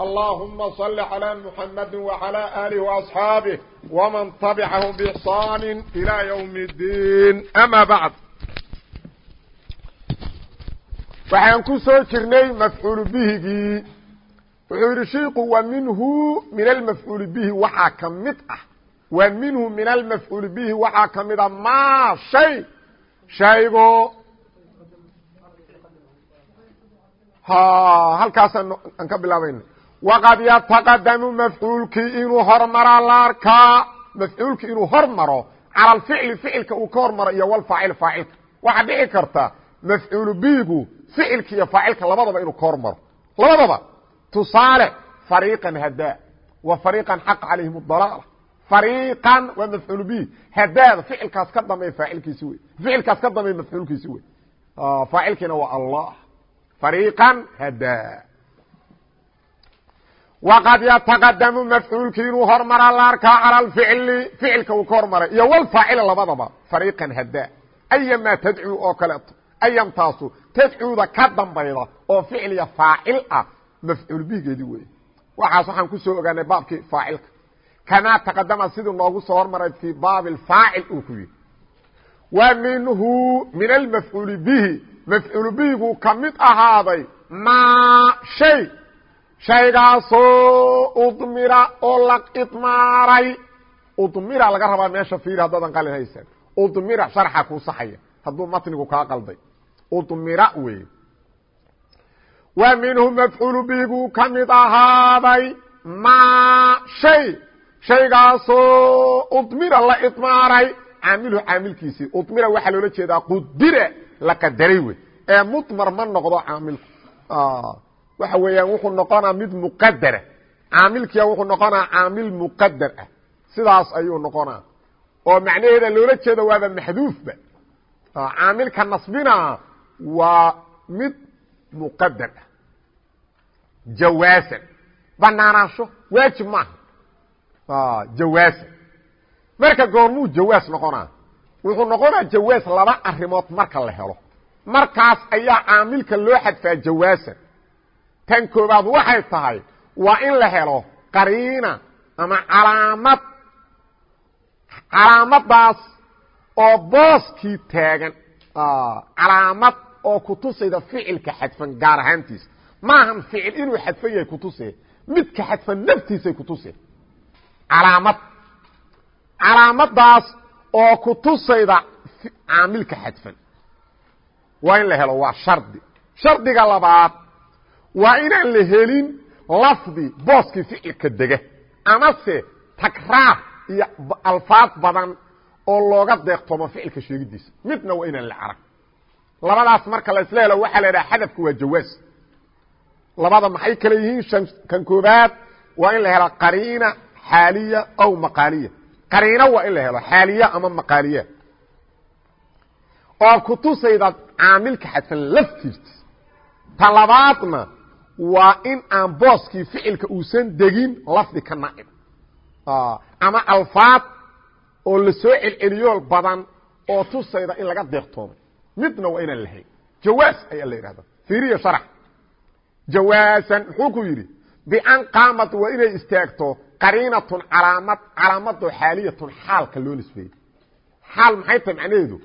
اللهم صل على محمد وعلى آله وأصحابه ومن طبعهم بإحصان إلى يوم الدين أما بعد waxaan ku soo jirnay mafcuul bihigii wuxuu yidhi shiiku wa minhu min almafcuuli bihi. Waxaa ka mid ah. Wa minhu min almafcuuli bihi. Waxaa ka mid ah maa shay. Shaygo. Halkaasaan ka bilaabayna waqad yataqadamu mafcuulkii inuu hormaraa la arkaa mafcuulki inuu hormaro cala alficli ficilka uu ka hormaro iyo walfaacil faacilka waxaa dhici karta mafcuulu biigu ficilka iyo faacilka labadaba inuu ka hormaro labadaba tusaale fariiqan hadaa wa fariiqan xaqa calayhim dalaala fariiqan waa mafcuulu bihi hadaada ficilkaas ka dambeey faacilkiisi wey ficilkaas ka dambeey mafcuulkiisi wey faacilkiina waa allah fariiqan hadaa waqad yataqadamu mafcuulki inuu hormara la arkaa cala alficli ficilka uu ka hormaray iyo walfaacila labadaba fariiqan hadaa ayamaa tadcuu oo kaleeto ayamtaasu tadcuuda ka dambayda oo ficliya faacil ah mafcuul bigeedi wey waxaas waxaan ku soo ogaanay baabkii faacilka kamaa taqadama siduu noogu soo hormaray fii baabi faacil uu ku yidhi wa minhu min almafcuuli bihi mafcuul bihigu ka mid ahaaday maa shay shaygaasoo udmira oo la idmaaray udmira laga rabaa meesha fiiri haddaadan qalin haysan udmira sharxa kuu saxaya. Hadduu matnigu kaa qalday. Udmira wey wa minhu mafcuulu bihiguu ka mid ahaaday maa shay. Shaygaasoo udmira la idmaaray caamilhu caamilkiisii. Udmira waxaa loola jeedaa qudira la qadaray wey ee mudmar ma noqdo caamilku waxa weeyaan wuxuu noqonaa mid muqadara caamilkiia wuxuu noqonaa caamil muqadar ah. Sidaas ayuu noqonaa. Oo macnaheeda loola jeedo waaba maxduufba. Caamilka nasbina waa mid muqadar ah. Jawaasan. Banaanaansho waajib maaha. Jawaasan. Marka goormuu jawaas noqonaa. Wuxuu noqonaa jawaas laba arimood marka la helo. Markaas ayaa caamilka loo xadfaa jawaasan tan koobaad waxay tahay waa in la helo qariina ama calaamad. Calaamadaas oo booskii taagan calaamad oo kutusayda ficilka xadfan gaar ahaantiisa maahan ficil inuu xadfan yahay kutusee midka xadfan naftiisay kutusee calaamad. Calaamadaas oo kutusayda caamilka xadfan. Waa in la helo waa shardi. Shardiga labaad waa inaan la helin lafdi booskii ficilka dega amase takraar iyo alfaad badan oo looga deeqtoomo ficilka sheegidiisa. Midna waa inaan la arag labadaas marka la helo waxaa la idhaha xadafku waa jawaas. Labada maxay kale yihiin? Kan koobaad waa in la helo qariina xaaliya aw maqaaliya. Qariino waa in la helo xaaliya ama maqaaliya. Oo kutusayda caamilka xadfan laftiisa. Ta labaadna waa in aan booskii ficilka uusan degin lafdi ka naacib ama alfaad oo la soo celceliyo badan oo tusayda in laga deeqtoomay midna waa inaan lahayn. Jawaas ayaa la yidhahda fiiriya sharax. Jawaasan muxuu ku yidhi? Bian qaamad waa inay istaagto qariinatun calaamad calaamadoo xaaliyatun xaalka loo nisbeeyey. Xaal maxay tahay macnaheedu?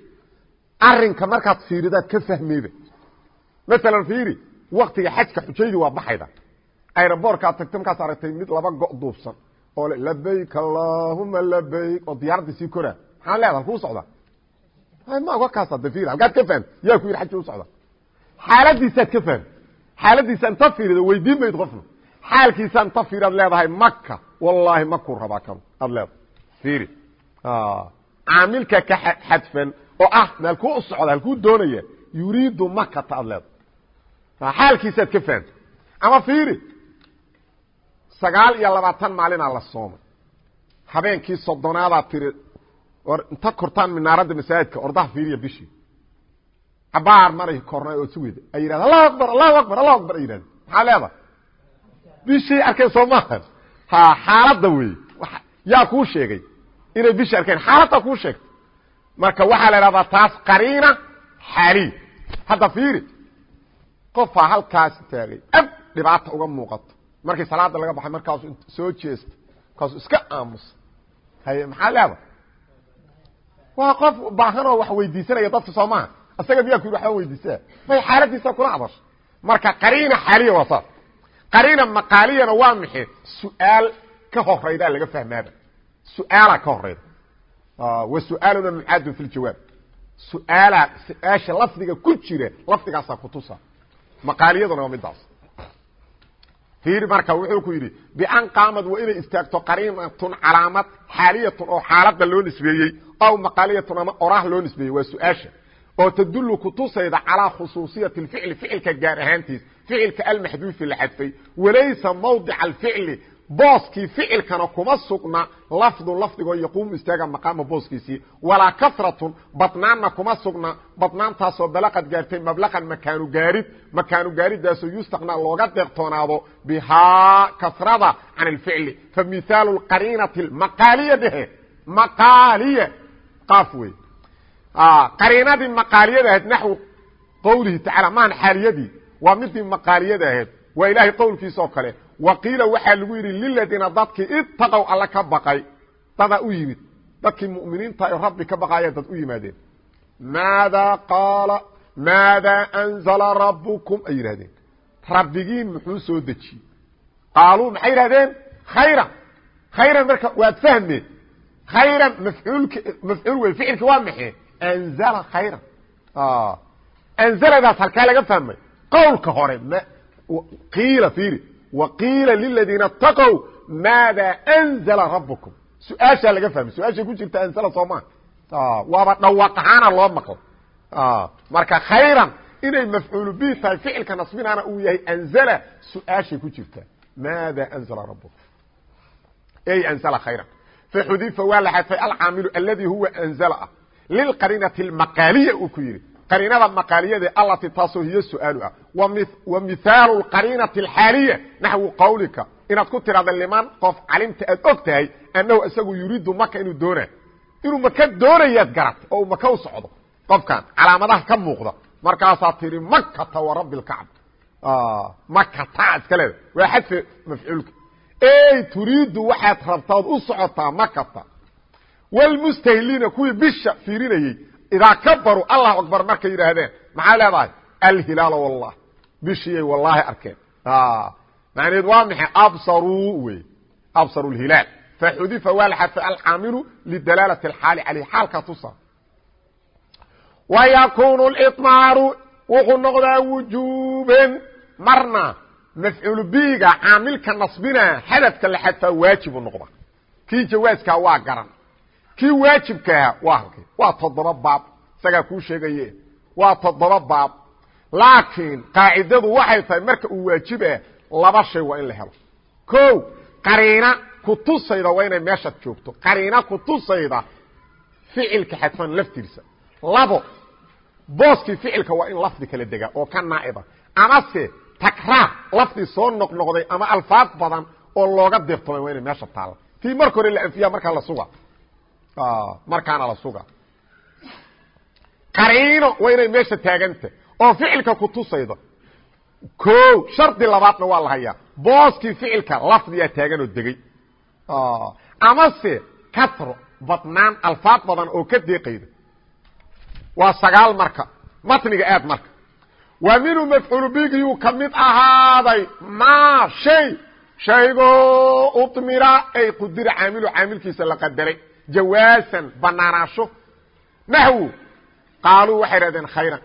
Arinka markaad fiiridaad ka fahmeyda maalan fiiri waktiga xajka xujaydii waa baxayda. Aerobortkaad tagta markaas aragtay mid laba go' duubsan oo le labayk allahuma labayk oo diyaaraddii sii koraa maxaa leeda halkuu socda? Ma kaasa de ir halkaad ka fahmta yaa ku yidhi xajka u socda. Xaaladiisaad ka fahmta xaaladiisa inta fiirida weydiin mayd qofna xaalkiisa inta fiiraad leedahay maka wallaahi makuu rabaa kan. Aad leedahay. Fiiri. Caamilka ka xadfan oo ah maalkuu u socda halkuu doonaya yuriidu makata aad leedahay xaalkiisaad ka fahamta ama fiiri sagaal iyo labaatan maalinaa la soomay. Habeenkii soddonaadaa tiri or inta kortaan minaaradda masaajidka ordaha fiiriya bishii. Cabaar maray kornay oo sugeda ay yidhahda allahu akbar allahu akbar allahu akbar ay yidhahda maxaa leeda bishii arkeen soo maaha ha xaaladda wey yaa kuu sheegay. Inay bishii arkeen xaaladda kuu sheegtay. Marka waxaa la idhahdaa taas qariina xaaliy hadda fiiri qofaa halkaas taagay ab dhibaata uga muuqato. Markii salaada laga baxay markaasu soo jeesta markaasu iska aamusa haye maxaa leeda waa qof baahanoo wax weydiisanaya dadka soo maha isaga miyaa ku yidhi waxbaa weydiisaa may xaaladiisa kula hadasho marka qariina xaaliya waa saas. Qariina maqaaliyana waa maxe su'aal ka horaydaa laga fahmaaba su'aalaa ka horayda wa su'aaluna mucaadun fi ljawaab su'aala su'aasha lafdiga ku jira lafdigaasaa kutusa maqaaliyaduna waa midaas fiiri marka wuxuu ku yidhi bian qaamad waa inay istaagto qariinatun calaamad xaaliyatun oo xaaladda loo nisbeeyey aw maqaaliyatun ama oraah loo nisbeeyey waa su'aasha. Oo tadulu kutusayda calaa khusuusiyati اficli ficilka gaar ahaantiis ficilka almaxduufi la xadfay walaysa mawdica alficli booskii ficilkana kuma sugna lafdun lafdigoo yaquumu istaaga maqaama booskiisii. Walaa kasratun badnaanna kuma sugna badnaantaasoo balaqad gaartay mablaqan makaanu gaarid makaanu gaaridaasoo yustaqna looga deeqtoonaado bihaa kasrada can alficli fa mihaalu qariinati maqaaliya dhehe maqaaliya qaaf wey qariinadii maqaaliyada ahayd naxwu qowlihi tacala maan xaaliyadii waa midii maqaaliyada ahayd. Waa ilaahay qowlkiisa oo kale wa qiila waxaa lagu yidhi liladiina dadkii itaqow alla ka baqay. Dadaa u yimid. Dadkii mu'miniinta ee rabbi ka baqaaya dad u yimaadeen. Maadaa qaala maadaa anzala rabbukum ay yidhahdeen rabbigiin muxuu soo dejiyey qaaluu maxay yidhahdeen khayran. Khayran marka waad fahmeen. Khayran mafcuulk mafcuul wey ficilki waa maxe anzala khayran. Anzaladaas halkaa laga fahmay. Qowlka hore qiila fiiri waqiila liladiina ataqow maada anzala rabukum su'aashaa laga fahmay su'aashay ku jirta anzala soo maa waaba dhawaaq ahaana loo maqlo marka khayran inay mafcuulu bi tahay ficilka nasbinaana uu yahay anzala su'aashay ku jirta maada anzala rabukum ey anzala khayran faxudifa waa la xadfay alcaamilu aladi huwa anzala ah lilqariinati almaqaaliya uu ku yidhi qariinada maqaaliyade alati taasoo hiyo su'aalu ah. Wa mihaalu lqariinati alxaaliya naxwu qawlika. Inaad ku tirahda liman qof calimta aad og tahay annahu isagu yuriidu maka inuu doona inuu maka doonayaad garatay oo uu maka u socdo. Qofkan calaamadaha ka muuqda markaasaa tihi makata wa rabbi lkacb makata iska leeda waa xadfe mafcuulka. Ey turiidu waxaad rabtaad u socotaa makata wlmustahiliina kuwii bisha fiirinayey idaa kabaruu allahu akbar markay yidhaahdeen maxaa leedahay alhilaal wallah bishiyay wallaahi arkeen macnaheed waa maxay absaruu wey absaru lhilaal faxudifa waa la xadfay alcaamilu lidalaalati alxaali caleyh xaalkaa tusa wayakunu liطmaaru wuxuu noqdaa wujuuben marna mafcuul biga caamilka nasbina xadafka la xadfaa waajibu noqda kii jawaaskaa waa garan kii waajibkaha waa halkay waa toddoba baab isagaa kuu sheegaye waa toddoba baab. Laakiin qaacidadu waxay tahay marka uu waajibah laba shay waa in la helo. Ko qariina kutusayda waa inay meeshaad joogto. Qariina kutusayda ficilka xadfan laftiisa. Labo booskii ficilka waa in lafdi kala degaa oo ka naa'iba amase takraar lafdi soo noqnoqday ama alfaad badan oo looga deeqtomay waa inay meesha taalla. Tii marka hore la anfiya markaa la suga markaana la suga. Qariino waa inay meesha taaganta oo ficilka kutusayda ko shardi labaadna waa la hayaa. Booskii ficilka lafdiyaa taagan oo degay. Amase katro badnaan alfaad badan oo ka deeqayda. Waa sagaal marka. Matniga aad marka. Wa minhu mafcuul bigiyuu ka mid ahaaday ma shay shaygoo umira ay qudira caamilu caamilkiisa la qadaray jawaasan banaanaasho naxwu qaaluu waxay dhahdeen khayran.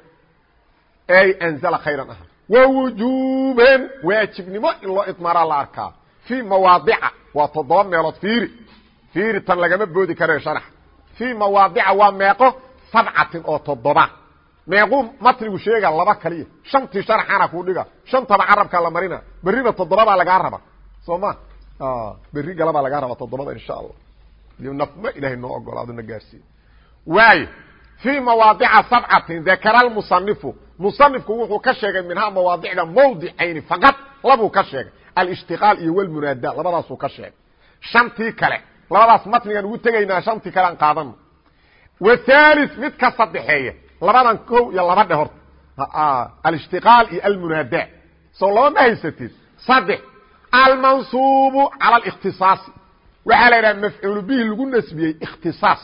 Ay anzala khayran aha wa wujuuban waajibnimo in loo idmaaraa la arkaa. Fii mawaadica waa toddoba meelood fiiri. Fiiri tan lagama boodi karayo sharax. Fii mawaadica waa meeqo sabcatin oo toddoba. Meequu matnigu sheega laba kaliya. Shantii sharaxana kuu dhiga shantaba carabkaa la marina. Berriba toddobabaa lagaa raba. Soo ma? Berri galabaa lagaa raba toddobada insha allah nafma ilahay noo ogolaado na gaarsiiye waayo fii mawaadica sabcatin dakara lmusanifu musanifku wuxuu ka sheegay minhaa mawaadicda mawdicayni faqad labuu ka sheegay. Alishtiqaal iyo walmunaada labadaasuu ka sheegay. Shantii kale labadaas matnigan ugu tegaynaa shantii kale aan qaadano wathali mid ka sadexeeya labadan ko iyo laba dhe horta alishtiqaal iyo almunaada soo laba ma haysatid saddex almansuubu cala اlاkhtisaasi waxaa la yidhaha mafcuul bihi lagu nasbiyey ikhtisaas.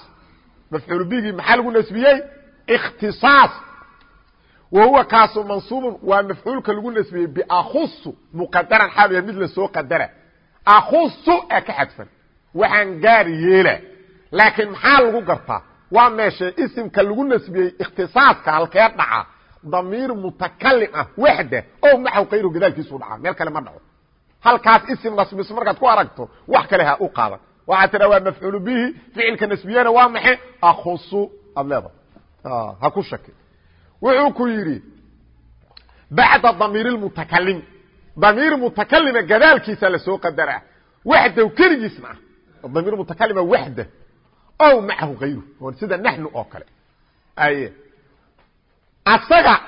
Mafcuul bihigii maxaa lagu nasbiyey? Ikhtisaas. Wa huwa kaasu mansuubun waa mafcuulka lagu nasbiyey biakhusu muqadaran xaal yahay mid la soo qadara akhusu ee ka xadfan. Waxaan gaar yeela. Laakiin maxaa lagu gartaa? Waa meeshe isimka lagu nasbiyey ikhtisaaska halkee dhaca damiir mutakalim ah waxda o maxw kayru gadaalkiisu dhaca. Meel kale ma dhaco halkaas isim nasbiso markaad ku aragto wax kale u qaadan. Waxaa tidha waa mafcuul bihi ficilka nasbiyana waa maxe akusu aad leeda ha ku shaki. Wuxuu ku yidhi bacda damiir mutakalim damiir mutakalima gadaalkiisa la soo qadara waxdow keligiisna ah. Damiir mutakalima waxda. O macahu kayru sida naxnu oo kale. Aye asaga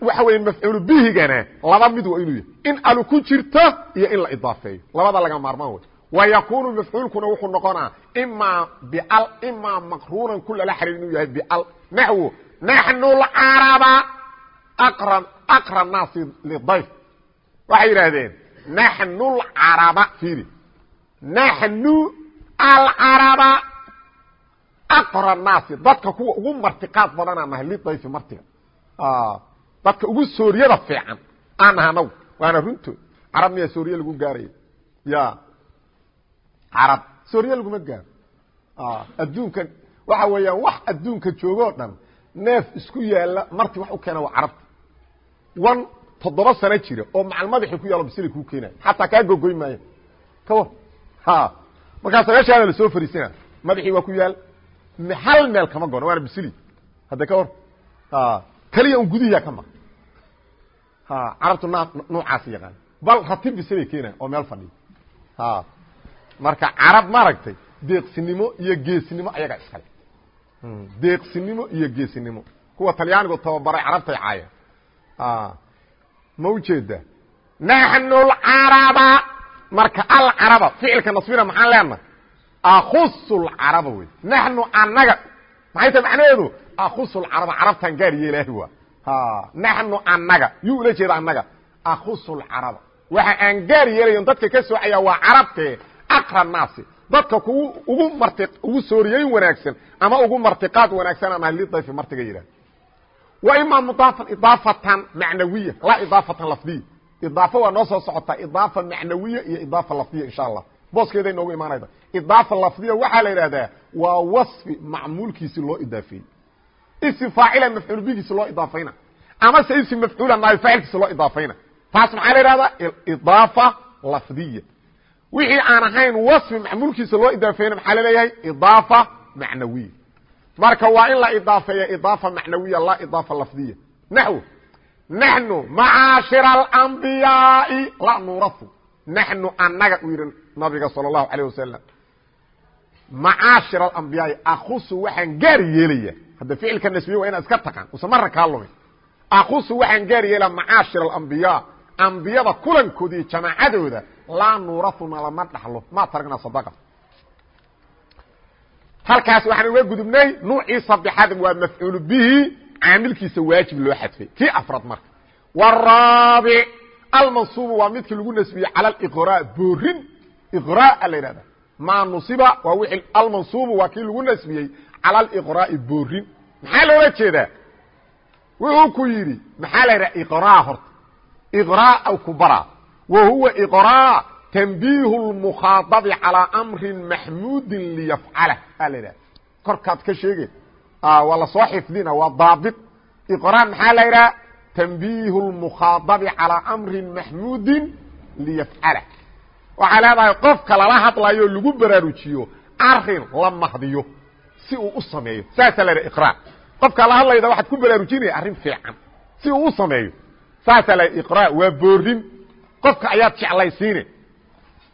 waxa weya mafcuul bihigana laba mid waa inuu yahy in alu ku jirto iyo in la idaafeeyo. Labada laga maarmaan wey wa mafcuulkuna wuxuu noqonaa imaa bial imaa maqruunan ku lala xariir inuu yahay bial. Naxwo naxnu lcaraba aqran aqra naasi lidayf waxay yidhaahdeen naxnu lcaraba fiiri. Naxnu alcaraba aqra naasi. Dadka kuwa ugu martiqaad badanaa nahay lidayfi martiga dadka ugu sooriyada fiican. Aan naha anagu waana runtood carab miyaa sooriye lagu gaaraya. Ya. Carab. Sooriye laguma gaaro. Adduunka waxa weeyaan wax adduunka joogo o dhan neef isku yaalla marti wax u keena waa carabta. Wan toddoba sano jira oo macal madaxii ku yaalo bisili kuu keenayo. Xataa kaa gogoy maayo. Kawa ha. Markaasa meeshaada la soo fariisina. Madaxii waa ku yaal hal meel kama gono waana bisili hadda ka war keliya un gudihiya ka maq carabtu noocaas yaqaan. Bal ratib bisilay keenayan oo meel fadhiya. Marka carab maaragtay deeqsinimo iyo geesinimo ayaga iskale deeqsinimo iyo geesinimo. Kuwa talyaanigu tababaray carabtay caayeen ma ujeeda naxnu lcaraba. Marka alcaraba ficilka nasbina maxaan leenahay akusu lcaraba wey naxnu anaga maxay tahay macnaheedu? Akusu lcaraba carabtan gaar yeelaahi waa. Naxnu anaga yuu ula jeeda anaga akusu lcaraba waxa aan gaar yeelayon dadka ka soocaya waa carabtee aqra naasi. Dadka kugu ugu marti ugu sooriyeyn wanaagsan ama ugu martiqaad wanaagsan ahay lidayfi martiga yidhah wa imaa mudaafan idaafatan macnawiya. Laa idaafatan lafdiya idaafa waa noo soo socotaa idaafa macnawiya iyo idaafa lafdiya insha allah booskeeday noogu imaanayda idaafa lafdiya waxaa la yidhahdaa waa wasfi macmuulkiisi loo idaafeeyey ism faacila mafcuul bigiisi loo idaafayna. Ama se ism mafcuula naay faacilkiisi loo idaafayna. Taas maxaa la yidhahdaa idaafa lafdiya. Wixii aan ahayn wasfi macmuulkiisa loo idaafeeyna maxaa la leeyahay idaafa macnawiya. Marka waa in la idaafeeya idaafa macnawiya laa idaafa lafdiya. Naxwo naxnu macaashira alambiyaai la nuurafu. Naxnu anaga uu yidhi nabiga sala allahu calayh wasalam macaashir alambiyaai akusu waxaan gaar yeelaya. Hadda ficilka nasbiye waa inaad iska taqaan usa marra kaa lumin akusu waxaan gaar yeelaya macaashir alambiyaa ambiyada kulankoodi iyo jamaacadooda laa nuurafuna lama dhaxlo ma taragna sadaqa. Halkaas waxaan uga gudubnay nuucii saddexaad waa mafcuul bihi caamilkiisa waajib loo xadfay. Kii afraad marka. Waraabic almansuubu waa midkii lagu nasbiyey cala aliqraa boorin iqraa la yidhahda maa nusiba waa wixii almansuubu waa kii lagu nasbiyey cala aliqraa'i boorin. Maxaa loola jeedaa? Wuxuu ku yidhi maxaa la yidhaha iqraa horta. Iqraa ku baraa. Wa huwa iqraa tanbiihu lmukhaadabi calaa amrin maxmuudin liyafcalah aa la yidhaha korkaad ka sheege waa la soo xifdina waa daabit. Iqraa maxaa la yidhaha tanbiihu lmukhaadabi calaa amrin maxmuudin liyafcalah waxay leedahay qofka lala hadlayo lagu baraarujiyo arrin la mahdiyo si uu u sameeyo. Saasaa la iqraa qofka la hadlayda waxaad ku baraarujinaya arrin fiican. Si uu u sameeyo. Saasaa la iqraa waa boorin qofka ayaad jeclaysiine.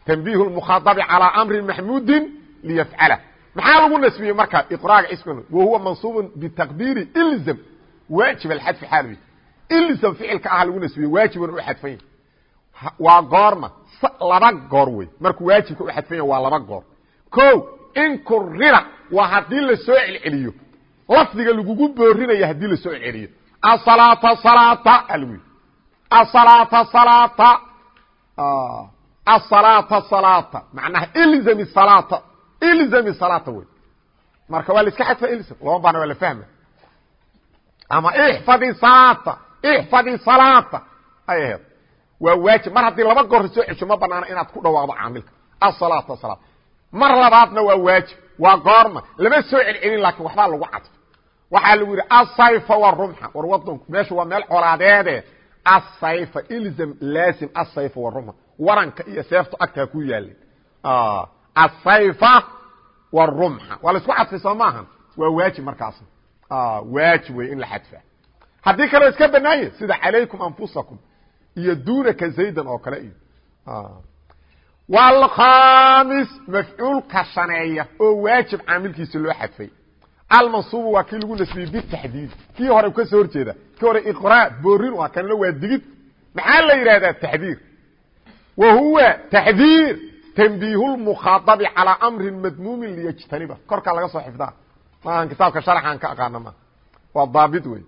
Tanbiihu lmukhaadabi calaa amrin maxmuudin liyafcala. Maxaa lagu nasbiyey marka? Iqraaga ismiga wahuwa mansuubun bitaqdiiri ilzam. Waajib alxadfi xaal ilzam ficilka ah lagu nasbiyey waajiban u xadfan yahy waa goorma laba goor wey. Markuu waajibka u xadfan yahy waa laba goor. O in kurira waa haddii la soo celceliyo. Lafdiga lagugu boorinaya haddii la soo celceliyo. Asalaata salaata algu asalaata salaata. Asalaata salaata. Macnaha ilzami salaata. Ilzami salaata wey. Marka waa la iska xadfa ilzam. Laba baana waa la fahma. Ama ixfadi salaata ixfadi salaata. Ay ahayd waa waajib. Mar haddii laba goor soo ma banaano inaad ku dhawaaqdo caamilka. Asalaata salaata mar labaadna waa waajib. Waa goorma. Lama soo celcelin laakiin waxbaa lagu cadfo waxaa lagu yidhi asayfa warumxa war wadanku meeshu waa meel colaadeede. Asayfa ilzam laasim asayfa warumxa waranka iyo seeftu agtaa ku yaalin. Asayfa warumxa waa la isku cadfay soo maahan? Waa waajib markaasna waajib wey in la xadfa haddii kaleo iska banaanye sida calaykum anfusakum iyo dunaka zaydan oo kale iyo. Wlkhamis mafcuulka shaneeya oo waajib caamilkiisa loo xadfay. Almansuubu waa kii lagu nasbiyey bitaxdiid. Kii hore ka soo horjeeda kii hore iqraa boorin u ah kanina waa digid maxaa la yidhahdaa taxdiir? Wa huwa taxdiir tanbiih lmukhaaabi calaa amrin madmuumin liyajtaniba. Korkaa laga soo xifdaa. Maahan kitaabka sharxaan ka aqaana ma. Waa daabit wey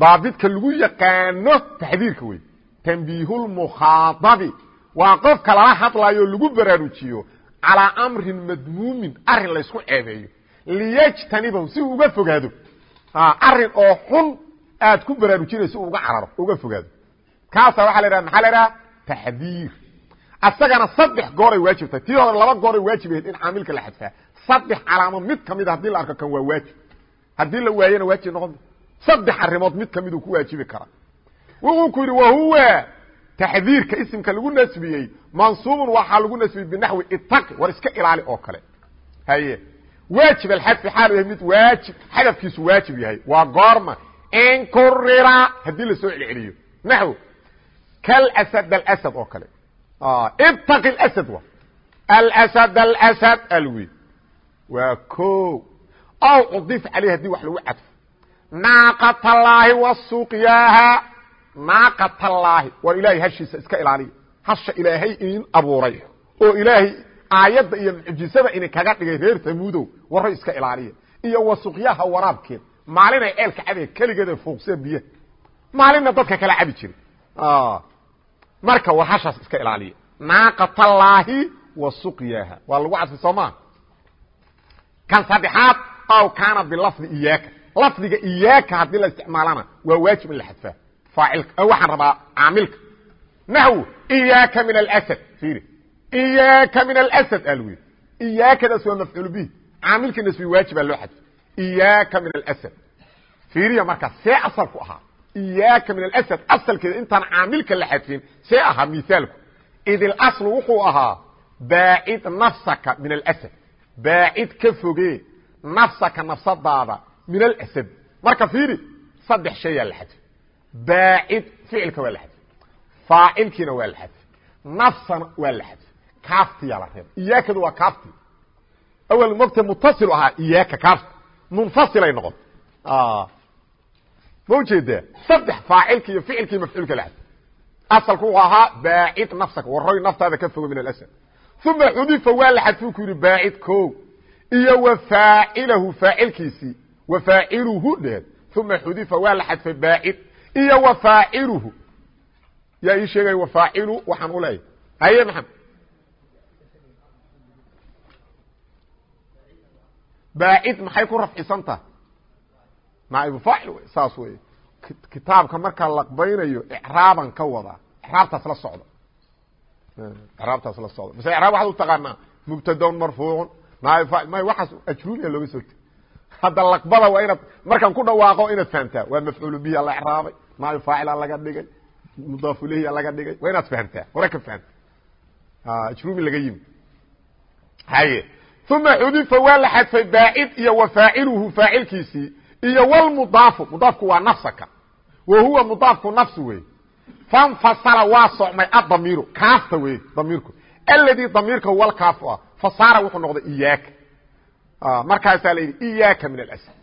daabidka lagu yaqaano taxdiirka wey tanbiih lmukhaaabi waa qofka lala hadlayo lagu baraarujiyo calaa amrin madmuumin arrin laysku ceebeeyo. Liyajtanibahu si uu uga fogaado. Arin oo xun aad ku baraarujinayso uga cararo uga fogaado. Kaasa waxa la yhaha maxaa la idhaha taxdiir. Asagana saddex gooray waajibtay tii hore laba gooray waajib ahayd in caamilka la xadfaa. Saddex calaamo mid kamida haddii la arko kan waa waajib. Haddii la waayena waajib noqon. Saddex arimood mid ka mid uu ku waajibi karaa wuxuu ku yidhi wahuwa taxdiirka isimka lagu nasbiyey mansuubun waxaa lagu nasbiyey binaxwi itaqi war iska ilaali oo kale. Haye. Waajib alxadfi xaalu yahay mid waajib xadafkiisu waajib yahay. Waa goorma. In kurira haddii la soo celceliyo. Naxw kalasad alasad oo kale. Ibtaqi alasad wa. Alasad alasad alwi waa ko aw cudif caleyh haddii wax lagu cadfo. Naaqatallaahi wasuqyaaha naaqatallaahi war ilaahay hashiisa iska ilaaliya hasha ilaahay idin abuuray. Oo ilaahay aayadda iyo mucjisada idin kaga dhigay reer tamuudow warro iska ilaaliya iyo wasuqyaha waraabkeed. Maalinay ceelka cabee keligeeda fuuqsee biyaha maalinna dadka kala cabi jira marka war hashaas iska ilaaliya naaqatallaahi wasuqyaaha waa lagu cadfay soo maa kan saddexaad aw kaana bilafdi iyaaka lafdiga iyaaka haddii la isticmaalana waa waajib in la xadfaa waxaan rabaa caamilka. Naxw iyaaka min alasad fiiri iyaaka min alasad aa iyaakadaas waa mafcuul bih caamilka nasbi waajibaa loo xadfay iyaaka min alasad fiiriya markaa see asalku ahaa. Iyaaka min alasad asalkeeda intaan caamilka la xadfin see ahaa miaalku id ilaslu wuxuu ahaa baacid nafsaka min alasad. Baacid ka foge nafsaka nafsadaada min alasad. Marka fiiri saddex shayaa la xadfay baacid ficilka waa la xadfay faacilkiina waa la xadfay nafsana waa la xadfay kaaftiyaa la reebay iyaakadu waa kaafti awel mogta mutasil ahaa iyaaka kaafti munfasilay noqon ma u jeedaa saddex faacilki iyo ficilkii mafcuulka la xadfay asalku wuxuu ahaa baacid nafsaka waroy naftaada ka fogo min alasad uma xudifa waa la xadfay ku yihi baacid ko iyo wa faacilahu faacilkiisii wa faaciluhu dheed uma xudifa waa la xadfay baacid iyo wa faaciluhu yaa ii sheegay wa faacilu waxaan u leeyahay. Haye maxamed? Baacid maxay ku rafcisan tahay? Naaibu faacil saas wey kitaabka markaa laqbaynayo icraaban ka wadaa. Icraabtaas la socda icraabtaas la socda mase icraab waxaad u taqaanaa mubtadaun marfuucun. Faacil may waxaas ajruumiya looga soo teg hadda laqbada waa inaad markaan ku dhawaaqo inaad fahamtaa waa mafcuul bihi la icraabay naaibu faacila laga dhigay mudaaf laga dhigay. Waa inaad fahamtaa? Hore ka fahamta ajruumi laga yimi haye. Uma xudifa waa la xadfay baacid iyo wa faaciluhu faacilkiisii iyo wlmudaafu mudaafku waa nafsaka. Wa huwa mudaafku nafsi wey. Fanfasala waa socmay adamiiru kaafta wey damiirku. Aladii damiirka huwa lkaafu ah fasaara wuxuu noqday iyaaka. Markaasaa la yidhi iyaaka min alasad.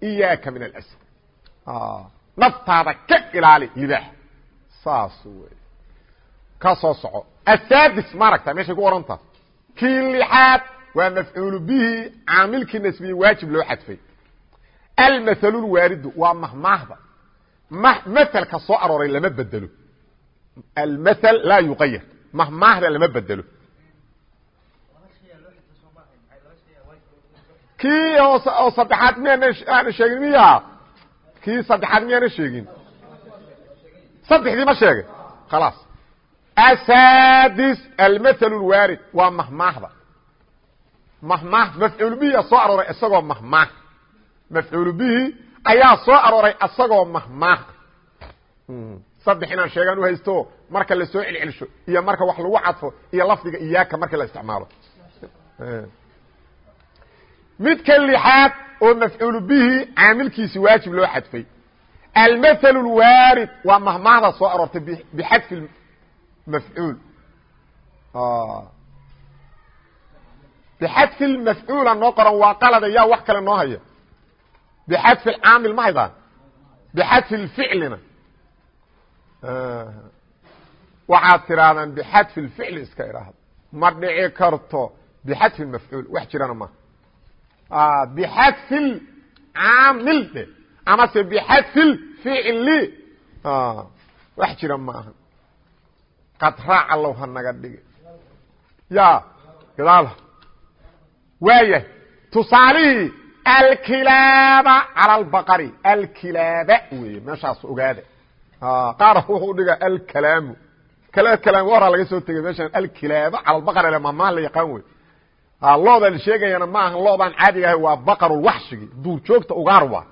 Iyaaka min alasad naftaada ka ilaali libaax saas wey ka soo soco asadis maaragta meeshay ku oranta kii lixaad waa mafcuulu bihi caamilkii nasbiyey waajib loo xadfay almahalu lwaaridu waa mahmaahda mhlka soo arooray lama bedelo almahl laa yuqayar mahmaahda lama bedelo kii oo saddexaad miyaana sheegin miya kii saddexaad miyaana sheegin? Saddexdii ma sheegay. Khalaas. Asadis almahl lwaarid waa mahmaahda mahmaah mafcuul bihi soo arooray isagoo mahmaah mafcuul bihi ayaa soo arooray isagoo mahmaah saddex inaan sheegaan uhaysto marka la celcelsho iyo marka wax lagu cadfo iyo lafdiga iyaaka marka la isticmaalo midka lixaad oo mafcuul bihi caamilkiisi waajib loo xadfay. Almahl اlwaarid waa mahmaahda soo aroortay bixadfi mafcuul. Bixadfi mafcuula noo qoran waa qalada yaa wax kale noo haya. Bxadfi caamil ma haydaan. Bxadfi ficlina. Waxaad tirahdaan bxadfi ficli iska idhaahda ma dhici karto bxadfi mafcuul. Wax jirana maha bxadfi caamil dhe amase bxadfi ficli wax jira ma aha qad raaca low ha naga dhigi ya gadaal waaya tusaalihii alkilaaba cala albaqari alkilaaba wey meeshaas ogaada qaar wuxuu dhiga alkalaamu kalaam horaa laga soo tegay meeshaan alkilaaba cala albaqar le mamaa la yaqaan wey looda la sheegayana ma ahan loodaan caadiga ahay waa baqarulwaxshigi duur joogta ugaar waa.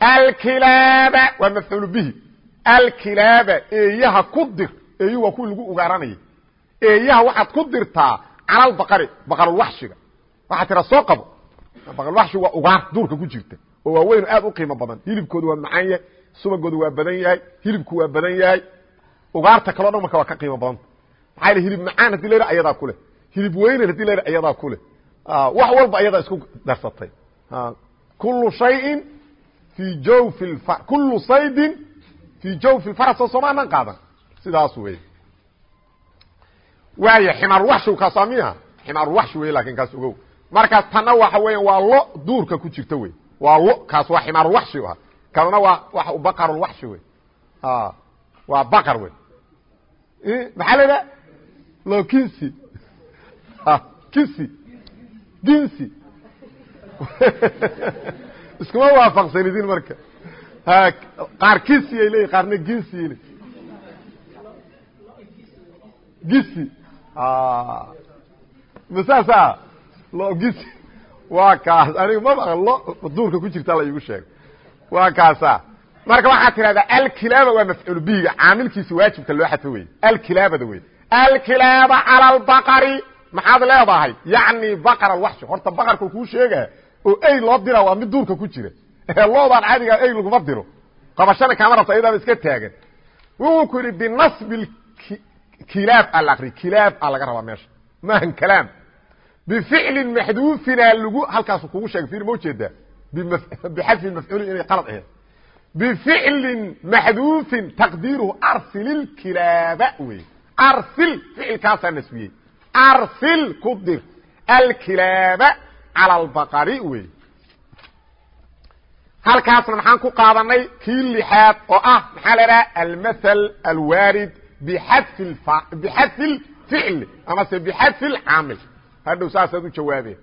Alkilaaba waa mafcuul bihi. Alkilaaba eeyaha ku dir eeyu waa kuwii lagu ugaaranayay eeyaha waxaad ku dirtaa cala albaqari baqarulwaxshiga waxaad tira soo qabo. Baqalwaxshi waa ugaar duurka ku jirta. Oo waaweyn aad u qiimo badan. Hilibkoodu waa macaan yahay subagoodu waa badan yahay hilibku waa badan yahay. Ugaarta kaleo dhan marka waa ka qiimo badanta maxaa yl hilib macaan haddii la ayadaa kuleh hilib weynan haddii la ayadaa kuleh wax walba ayadaa isku darsatay. Kulu shayin fi jawfi kulu saydin fi jawfi lfaras oo soomaanan qaadan. Sidaas wey waaya ximaarwaxshiw kaasa miya ximaarwaxshi wey laakiin kaas ogow. Markaas tanna waxa weya waa lo duurka ku jirta wey waa lo kaas waa ximaarulwaxshi ah kadna waa wa baqarulwaxshi wey waa baqar wey maxaa la idhaha lo kinsi kinsi ginsi iskuma waafaqsanidin marka. Qaar kinsi ay leeyihiin qaarna ginsi gisi masaasa logisi waa kaas. Aniga maba lo duurka ku jirta la iigu sheegay. Waa kaasa marka waxaad tidhahdaa alkilaaba waa mafcuul bihiga caamilkiisa waajibka loo xadfo wey alkilaabada wey alkilaaba cala albaqari maxaad leedahay? Yacni baqar alwaxshi horta baqarka kuu sheega oo ey loo dira waa mid duurka ku jira. Loodaan caadiga ey laguma diro. Qabashana kaama rabta ayadaaba iska taagan. Wuxuu ku yidhi binasbi kilaab a la akri kilaab a laga rabaa meesha. Maahan kalaam. Bficli maxduufina lagu halkaasu kugu sheegay ir ma u jeedaa bxadfi mafcuuli inay qalad ahayd. Bficlin maxduufin taqdiiruhu arsil اkilaaba wey. Arsil ficilkaasaa nasbiyey arsil ku dir. Alkilaaba calى اlbaqari wey. Halkaasna maxaan ku qaadanay kii lixaad oo ah maxaa la dhaha almahl alwaarid bixadfi اficl amase bixadfi اlcaamil hadhow saasaad u jawaabeen.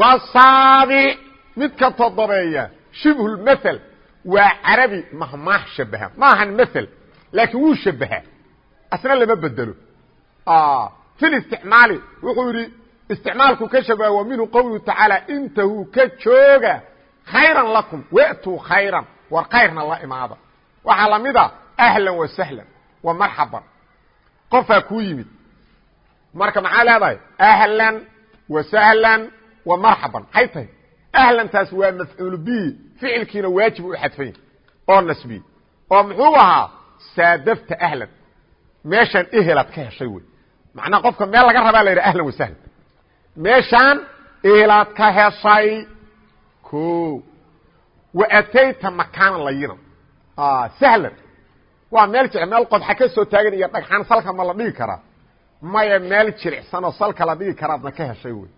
Wasaabic midka todobeeya shibhu اlmahl waa carabi mahmaah shabaha. Maahan mael laakiin wuu shabahaa asna lama bedelo isticmaali. Wuxuu yidhi isticmaalku ka shabaawo minhu qowluhu tacaala intahuu ka jooga khayran lakum wa'tuu khayran. War kayrna la imaada waxaa la mida ah, ahlan wa sahlan wa marxaban qofaa kuu yimid. Marka maxaa leedahay? Ahlan wa sahlan wa marxaban maxay tahay. Ahlantaas waa mafcuulu bihi ficilkiina waajib u xadfanya oo nasbiye oo muxuu ahaa saadafta ahlan. Meeshaan ehelaad ka heshay wey macnaa qofka meel laga rabaa la yidha ahlan wasahlan meeshaan eelaad ka heshay o waatayta makaanan layina ah, sahlan. Waa meel jir meel qodxa ka soo taagan iyo dhagxaan salka ma la dhigi karaa. Maya meel jilicsanoo salka la dhigi karaadna ka heshay wey.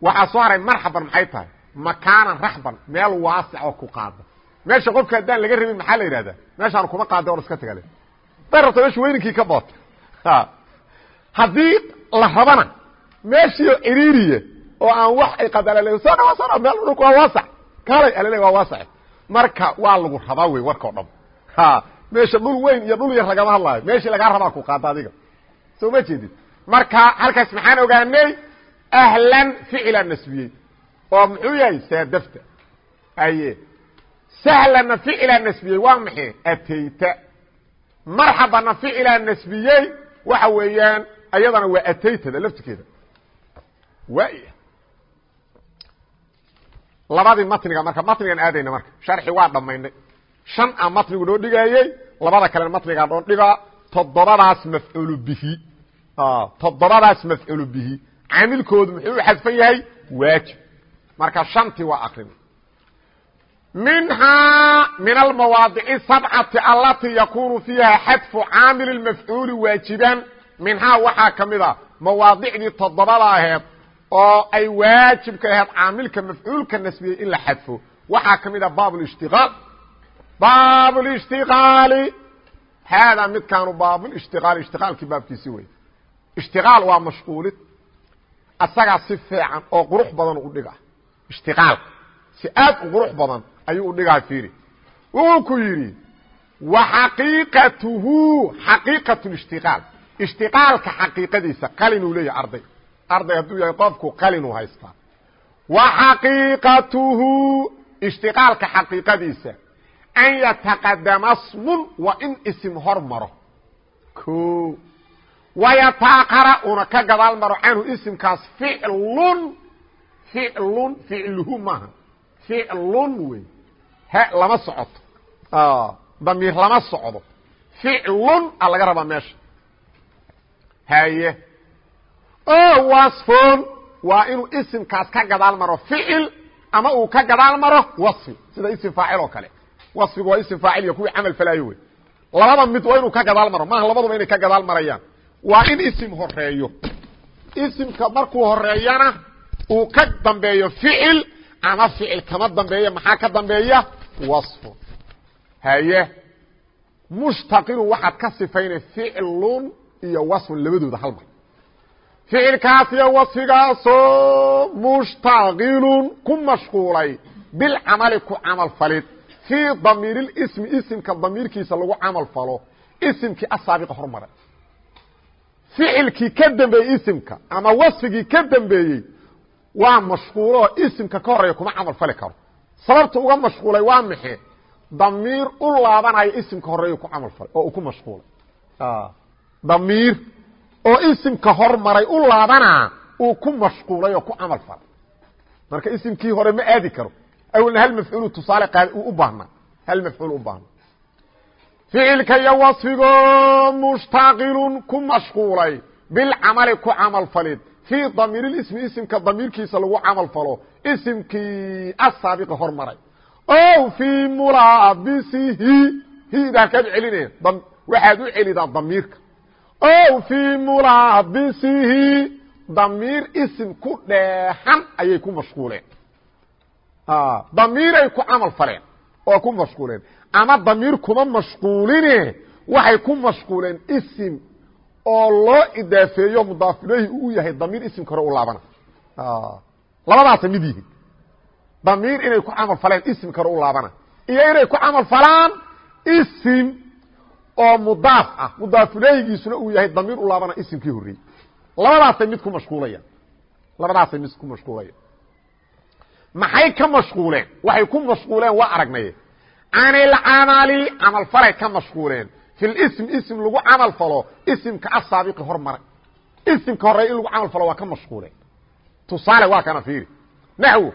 Waxaa soo haray marxaban maxay tahay? Makaanan raxban meel waasic oo ku qaada. Meesha qofka haddaan laga rabin maxaa la yidhahdaa? Meeshaan kuma qaada or iska tagale. Day rabta meesha weyninkii ka boota haddii la rabana meeshii ciriiriya oo aan wax ay qadalale soo dhawa soo dha meel dhulka waa waasac kaalay alale waa waasac marka waa lagu rabaa wey warka o dhan. Meesha dhul weyn iyo dhul yar lagama hadlaayo. Meeshii lagaa rabaa ku qaada adiga. Soo ma jeedid marka halkaas maxaan ogaanay ahlan ficila nasbiyey. Oo muxuu yahay? Saadafta aye sahlana ficila nasbiyey. Waa maxay? Atayta. Marxabana ficila nasbiyey waxa weeyaan ayadana waa ataytada laftirkeeda. Waaya labadii matniga marka matnigan aadayna marka sharxi waa dhammaynay. Shan a matnigu noo dhigaayey labada kalena matnigaa noo dhigaa toddobadaas mafcuulu bihi. Toddobadaas mafcuulu bihi. Caamilkoodu muxuu u xadfan yahay? Waajib. Marka shantii waa akrin minhaa min almawaadici sabcati alatii yakunu fiiha xadfu caamili mafcuuli waajiban minhaa waxaa ka mid a mawaadicdii toddobada aheed oo ay waajibka aheyd caamilka mafcuulka nasbiyey in la xadfo waxaa ka mid a baab lishtiqaal baab lishtiqaali haadaa midkaanu baabulishtiqaali ishtiqaalkii baabkiisi wey ishtiqaal waa mashquulid asagaa si fiican oo qurux badan u dhiga ishtiqaalka si aad u qurux badan ayuu u dhigaa fiiri. Wuxuu ku yidhi wa xaqiiqatuhu xaqiiqatu lishtiqaal ishtiqaalka xaqiiqadiisa qalinuu leeyahay arday. Arday hadduu yahay qofku qalinuu haystaa. Wa xaqiiqatuhu ishtiqaalka xaqiiqadiisa an yataqadama smun waa in isim hor maro. O wayataakara una ka gadaal maro canhu isimkaas ficlun ficlun ficluhu maaha ficlun wey. He lama socoto. Damiir lama socdo ficlun a laga rabaa meesha. Haye o wasfon waa inuu isimkaas ka gadaal maro ficil ama uu ka gadaal maro wasfi. Sida isim faacil oo kale. Wasfigu waa isim faacil iyo kuwii camal falaayo wey. Labada mid waa inuu ka gadaal maro. Maaha labaduba inay ka gadaal marayaan. Waa in isim horeeyo isimka markuu horeeyana uu ka dambeeyo ficil ama ficil kama dambeeya maxaa ka dambeeya? Wasfu. Haye mushtaqilun waxaad ka sifaynay ficlun iyo wasfun labadooda hal mar. Ficilkaas iyo wasfigaasoo mushtaqilun ku mashquulay bilcamali ku camal falid. Fii damiiri ismi isimka damiirkiisa lagu camal falo isimkii asaabiqa hormaray ficilkii ka dambeeyey isimka ama wasfigii ka dambeeyey waa mashquuloo isimka ka horreeya kuma camal fali karo. Sababta uga mashquulay waa maxe damiir u laabanayo isimka horreeya ku camal falay oo ku mashquulay. Damiir oo isimka hormaray u laabanaa uu ku mashquulay oo ku camal falay marka isimkii hore ma aadi karo. Awalna hal mafcuulu tusaale qaad u baahna. Hal mafcuul u baahna. Ficilka iyo wasfigo mushtaqilun ku mashquulay. Bilcamali ku camal falid fii damiir ismi isimka damiirkiisa lagu camal falo isimkii asaabiqi hormaray o fii mulaabisihi hidaa kaad celinaya waxaad u celidaa damiirka o fii mulaabisihi damiir isim ku dheexan ayay ku mashquuleen damiiray ku camal faleen oo ku mashquuleen ama damiir kuma mashquuline waxay ku mashquuleen isim oo loo idaafeeyo mudaaf ilayhi uu yahay damiir isimka hore u laabana. Labadaasa mid yihiin. Damiir inay ku camal faleen isimka hore u laabana. Iyo inay ku camal falaan isim oo mudaaf ah. Mudaaf ilayhigiisuna uu yahay damiir u laabana isimkii horreeyey labadaasay mid ku mashquulaya labadaasay mid ku mashquulaya maxay ka mashquuleen? Waxay ku mashquuleen waa aragnaye can ilcamali camal falay ka mashquuleen fi lism ism lagu camal falo isimka asaabiqi hormaray isimka horey in lagu camal falo waa ka mashquuleen tusaale waa kana fiiri naxwo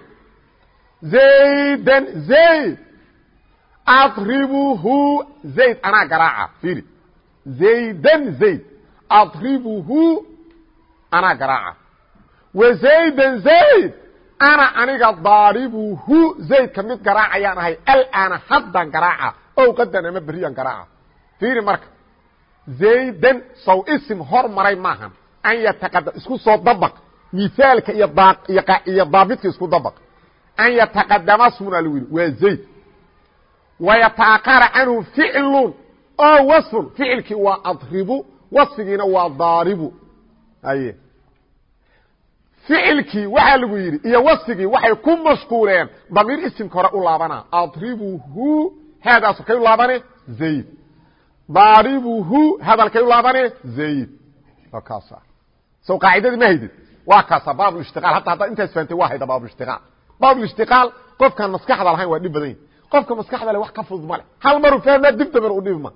zaydan zayd adribuhu zayd anaa garaaca fiiri zaydan zayd adribuhu anaa garaaca wazaydan zayd ana aniga daaribuhu zaydka mid garaacayaan ahay alana haddan garaaca ow qadan ama beriyan garaaca fiiri marka zaydan sow isim hor maray maahan an yataqada isku soo dabaq. Mithaalka iyo daabidka isku dabaq. An yataqadama smunaa lagu yidhi waa zayd. Wayataakara canhu ficlun oo wasfun. Ficilkii waa adribu wasfigiina waa daaribu. Aye ficilkii waxaa lagu yidhi iyo wasfigii waxay ku mashquuleen. Damiir isimka hore u laabana adribuhu haadaasu kay u laabane? Zayd daaribuhu hadalkay u laabane zayd. Sow qaacidadii ma haydid. Waa kaasa baabulishtiqaal hatta haddaad intaas fahamtay waa hayda baabulishtiqaal baabulishtiqaal qofkaan maskaxda lahayn waa dhib badan yahi qofka maskaxda le wax ka fudud male hal maru fahmaa dib daban u dhibma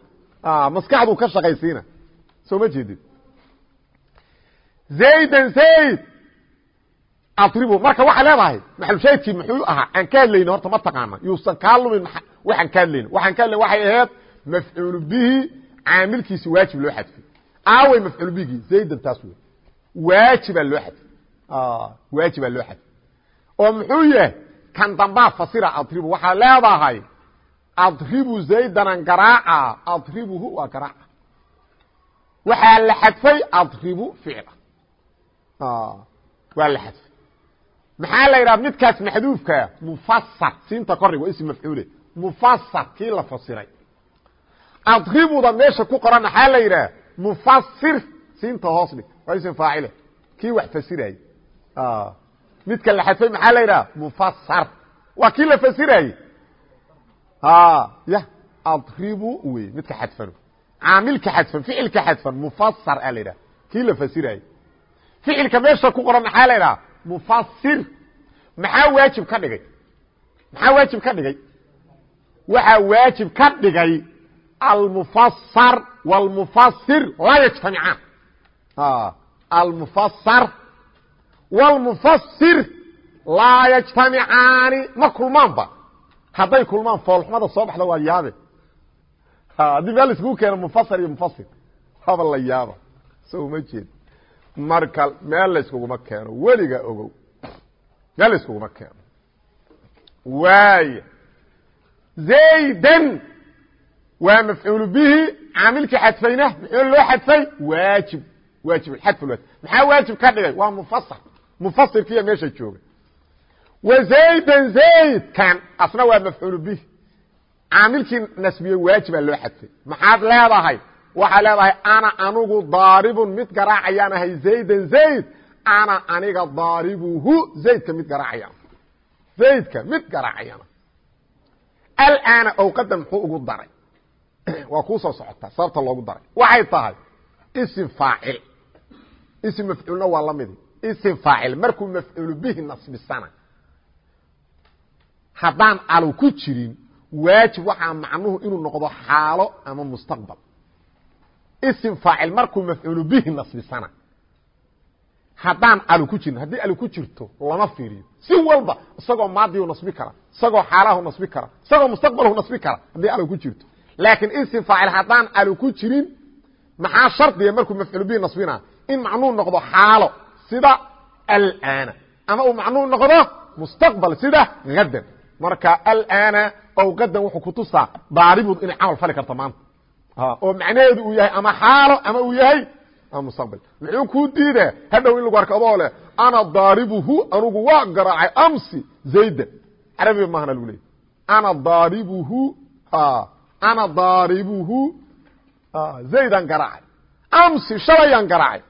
maskaxduu ka shaqaysiina. Soo ma jeedid zaydan zayd. Adribu marka waxaa leedahay maxalushaahidkii muxuu ahaa aan ka hadlayna horta ma taqaana yuusan kaa lumin waxaan ka hadlayna waxaan ka hadlayna waxay ahayd mafcuulu bihi caamilkiisi waajib loo xadfay aaway mafcuul bihigii zaydan taas wey waajibaa loo xadfay waajibaa loo xadfay oo muxuu yahay kan dambaa fasira adribu waxaa leedahay adribu zaydanan garaaca adribuhu waa garaaca waxaa la xadfay adribu ficla waa la xadfay maxaa la yidhaha midkaas maxduufkaa mufasar siinta koriga waa ism mafcuule mufasar kii la fasiray adribuda meesha ku qoran maxaa la yidhaha mufasir siinta hoos dhig waa ism faacile. Kii wax fasirayey midka la xadfay maxaa la yidhaha mufasar waa kii la fasirayey ya adribu wey midka xadfano caamilka xadfan. Ficilka xadfan. Mufasar a la yidhaha kii la fasirayey ficilka meesha ku qoran maxaa la yidhaha mufasir maxaa waajib ka dhigay? Maxaa waajib ka dhigay? Waxaa waajib ka dhigay almufasar wاlmufasir laa yajtamicaan almufasar wاlmufasir laa yajtamicaani ma kulmaanba hadday kulmaan foolxumada soo baxda waa yaabe haddii meel iskugu keeno mufasir iyo mufasir haba la yaaba so uma jeed marka meel layskuguma keeno weliga ogow meel layskuguma keeno waay zaydan waa mafcuul bihi caamilkii xadfayna muxuu loo xadfay waajib waajib xadf waajib. Maxaa waajib ka dhigay? Waa mufasir mufasirkiiya meesha jooga wa zaydan zaydkan asna waa mafcuul bihi. Caamilkii nasbiye waajibaa loo xadfay. Maxaad leedahay? Waxaa leedahay ana anigu daaribun mid garaacayaan ahay zaydan zayd. Ana aniga daaribuhu zaydka mid garaacayaan zaydka mid garaacayana alaana owqada muxuu ugu daray waa kuu soo socotaa sababta loogu daray. Waxay tahay isim faacil. Isim mafcuulna waa la midi. Isim faacil markuu mafcuulu bihi nasbisana haddaan alo ku jirin waajib waxaa macnuhu inuu noqdo xaalo ama mustaqbal. Isim faacil markuu mafcuulu bihi nasbisana haddaan alo ku jirin haddii alo ku jirto lama fiiriyo. Si walba isagoo maadihu nasbi kara isagoo xaalahu nasbi kara isagoo mustaqbalhu nasbi kara haddii alo ku jirto laakiin isim faacil haddaan alo ku jirin maxaa shardiga markuu mafcuul bihi nasbina? In macnuu noqdo xaalo sida alana ama uu macnuu noqdo mustaqbal sida hadan marka alana ow qadan wuxuu kutusaa daaribud inay camal fali karto maanta. Oo macnaheedu uu yahay ama xaalo ama uu yahay ama mustaqbal. Muxuu kuu diida hadhow in lagu arko adoo leh. Ana daaribuhu anugu waa garaacay amsi zaydan. Carabiga maahana lagu leeyay ana daaribuhu ana daaribuhu zaydan garaacay. Amsi shalayaan garaacay.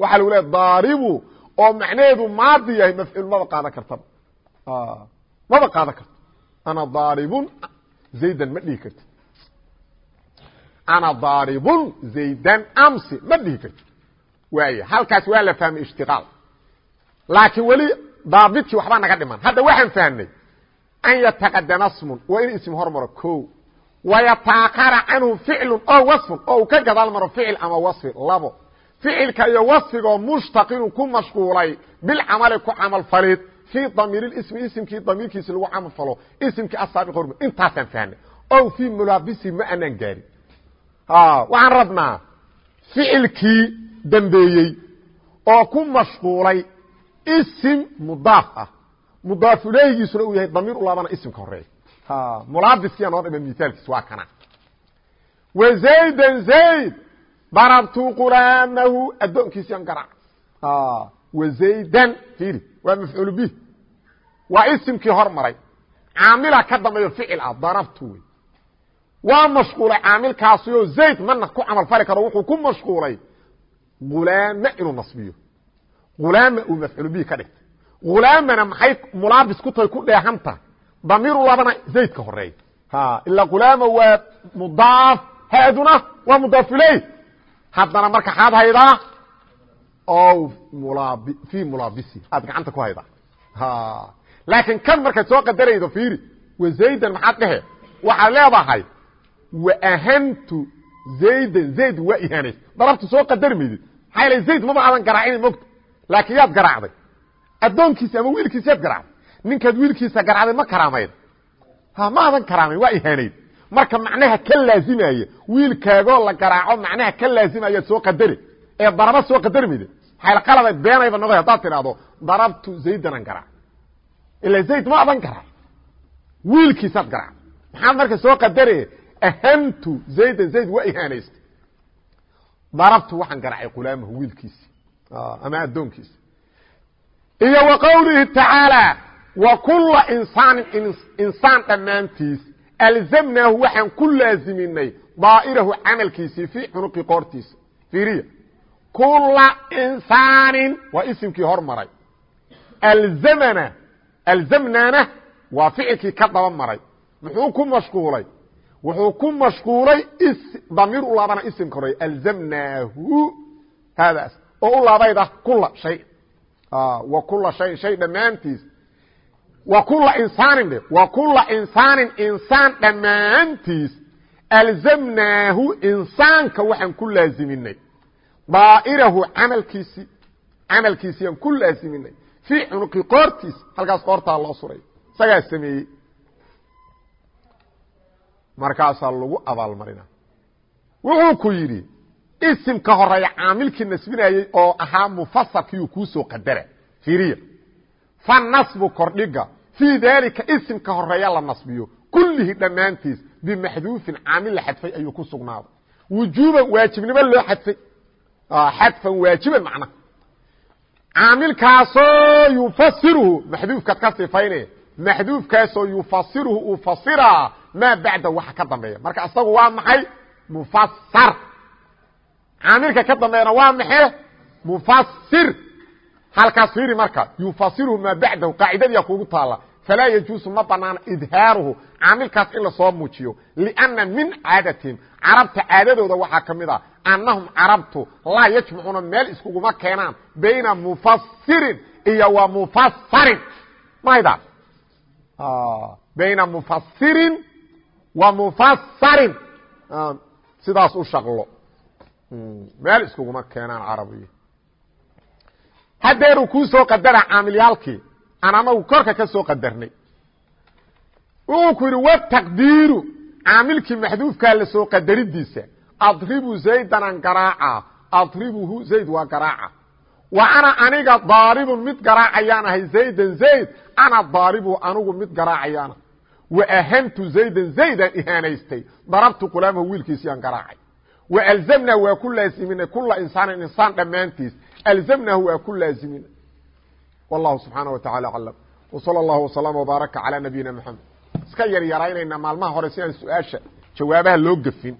Waxaa lagu leeya daaribu oo macnaheedu maadi yahay mafcuul maba qaadan kartaba. Maba qaadan karto. Ana daaribun zaydan ma dhihi karti ana daaribun zaydan amsi ma dhihi karti waaya halkaas waa la fahmay ishtiqaal. Laakiin weli daabidkii waxbaa naga dhiman. Hadda waxaan fahnay an yataqadama smun waa in ism hormaro ko wayataakara canhu ficlu oo waun oo uu ka gadaal maro ficil ama wafi labo ficilka iyo wasigoo mushtaqinu ku mashquulay bilcamali ku camalfalid fii damiirismi isimkii damiirkiisi lagu camalfalo isimkii asaabi horm intaasaan fahnay o fii mulaabisi ma anaan gaarin waxaan rabnaa ficilkii dambeeyey oo ku mashquulay isim mudaaf ah mudaafuleygiisuna uu yahay damiir ulaabana isimka horreeya mulaabiskiya noo dhima mithaalkiis waa kana. Wa zaydan zayd darabtu qulaamahu addoonkiisiyan garac wa zaydan fiiri waa mafcuul bih. Waa isimkii hor maray caamila ka dambeeyo ficil ah darabtu wey. Waa mashquulay caamilkaasioo zayd mana ku camal fali karo wuxuu ku mashquulay ulaama inuu nasbiyo. Ulaama uu mafcuul bih ka dhigtay. Ulaamana maxay mulaabis ku tahay ku dheehanta damiiru labana zaydka horreeya ilaa ulaama waa mudaaf haaduna waa mudaaf iley haddana marka xaad haydaa o mulab fi mulaabisi aad gacanta ku haydaa laakiin kan markaad soo qadaraydo fiiri wa zaydan maxaad dhehe waxaad leedahay wahantu zaydan zayd waa ihaanays darabtu soo qadari maydid maxaa yal zayd maba aadan garaacina mogta laakiin yaad garaacday. Addoonkiisa ama wiilkiisa yaad garaacday ninkaad wiilkiisa garaacday ma karaamayd ma aadan karaamayn waa ihaanayd. Marka macnaha ka laazimaya wiilkaagoo la garaaco macnaha ka laazimayaad soo qadari. Ee daraba soo qadari maydid maxaa qalada beenayba noqo haddaad tidhaahdo darabtu zaydanan garaac ila zayd ma adan garaac wiilkiisaad garaac maxaad marka soo qadare ahamtu zaydan zayd waa ihaanaysta darabtu waxaan garaacay qulaamahu wiilkiisi ama addoonkiisa iyo wa qowlihi tacaalى wa kula insaanin insaan dhammaantiis alzamnaahu waxaan ku laaziminay daa'irahu camalkiisii fii cunuqi qoortiisa. Fiiriya kula insaanin waa isimkii hor maray alzamana alzamnaana waa ficilkii ka daba maray. Muxuu ku mashquulay? Wuxuu ku mashquulay damiir u laabana isimka horeey alzamnaahu. Haadaas. Oo u laabayda kula shay. Wa kula shayin wa kula insaanin dhe wa kula insaanin insaan dhammaantiis alzamnaahu insaanka waxaan ku laaziminay daa'irahu camalkiisi camalkiisiyaan ku laaziminay fii cunuqi qoortiis halkaas qoortaa loo suray. Isagaa sameeyey. Markaasaa lagu abaalmarina. Wuxuu ku yidhi isimka horreeya caamilkii nasbinayey oo ahaa mufasarkiiu kuusoo qadara. Fiiriya fa nasbu kordhiga. Fii daalika isimka horreeya la nasbiyo. Kullihi dhammaantiis bimaxduufin caamil la xadfay ayuu ku sugnaaday. Wujuuban waajibnimo loo xadfay. Xadfan waajiban macnaha caamilkaasoo yufasiruhu maxduufkaad ka sifaynaya maxduufkaasoo yufasiruhu uu fasiraa maa bacda waxa ka dambeeya. Marka isagu waa maxay? Mufasar caamilka ka dambeeyana waa maxe mufasir halkaas fiiri marka yufasiruhu maa bacdahu qaacidadiyaa kugu taala. Falaa yajuusu ma banaana idhaaruhu caamilkaas in la soo muujiyo. Lianna min caadatihim carabta caadadooda waxaa ka mid a annahum carabtu laa yajmacuuna meel iskuguma keenaan bayna mufasirin iyo wa mufasarin mahayda bayna mufasirin wa mufasarin sidaas u shaqlo. Meel iskuguma keenaan carabiya hadeeruu kuu soo qadara caamilyaalkii aan anagu korka ka soo qadarnay. Wuxuu ku yidhi wataqdiiru caamilkii maxduufkaa la soo qadaridiisa. Adribu zaydanan garaaca adribuhu zayd waa garaaca. Wa ana aniga daaribun mid garaacayaan ahay zaydan zayd ana daaribuhu anigu mid garaacayaana. Wa ahantu zaydan zaydan ihaanaystay darabtu qulaamahu wiilkiisiyaan garaacay. Wa alzamnaa waa ku laaziminay kula insaanin insaan dhammaantiis alzamnahu waa ku laazimina wallahu subxaana wa tacala aclam wsala allahu wasalam wbaaraka calaa nabiyina maxamed iska yaryaraynayna maalmaha hore si aan su'aasha jawaabaha loo gefin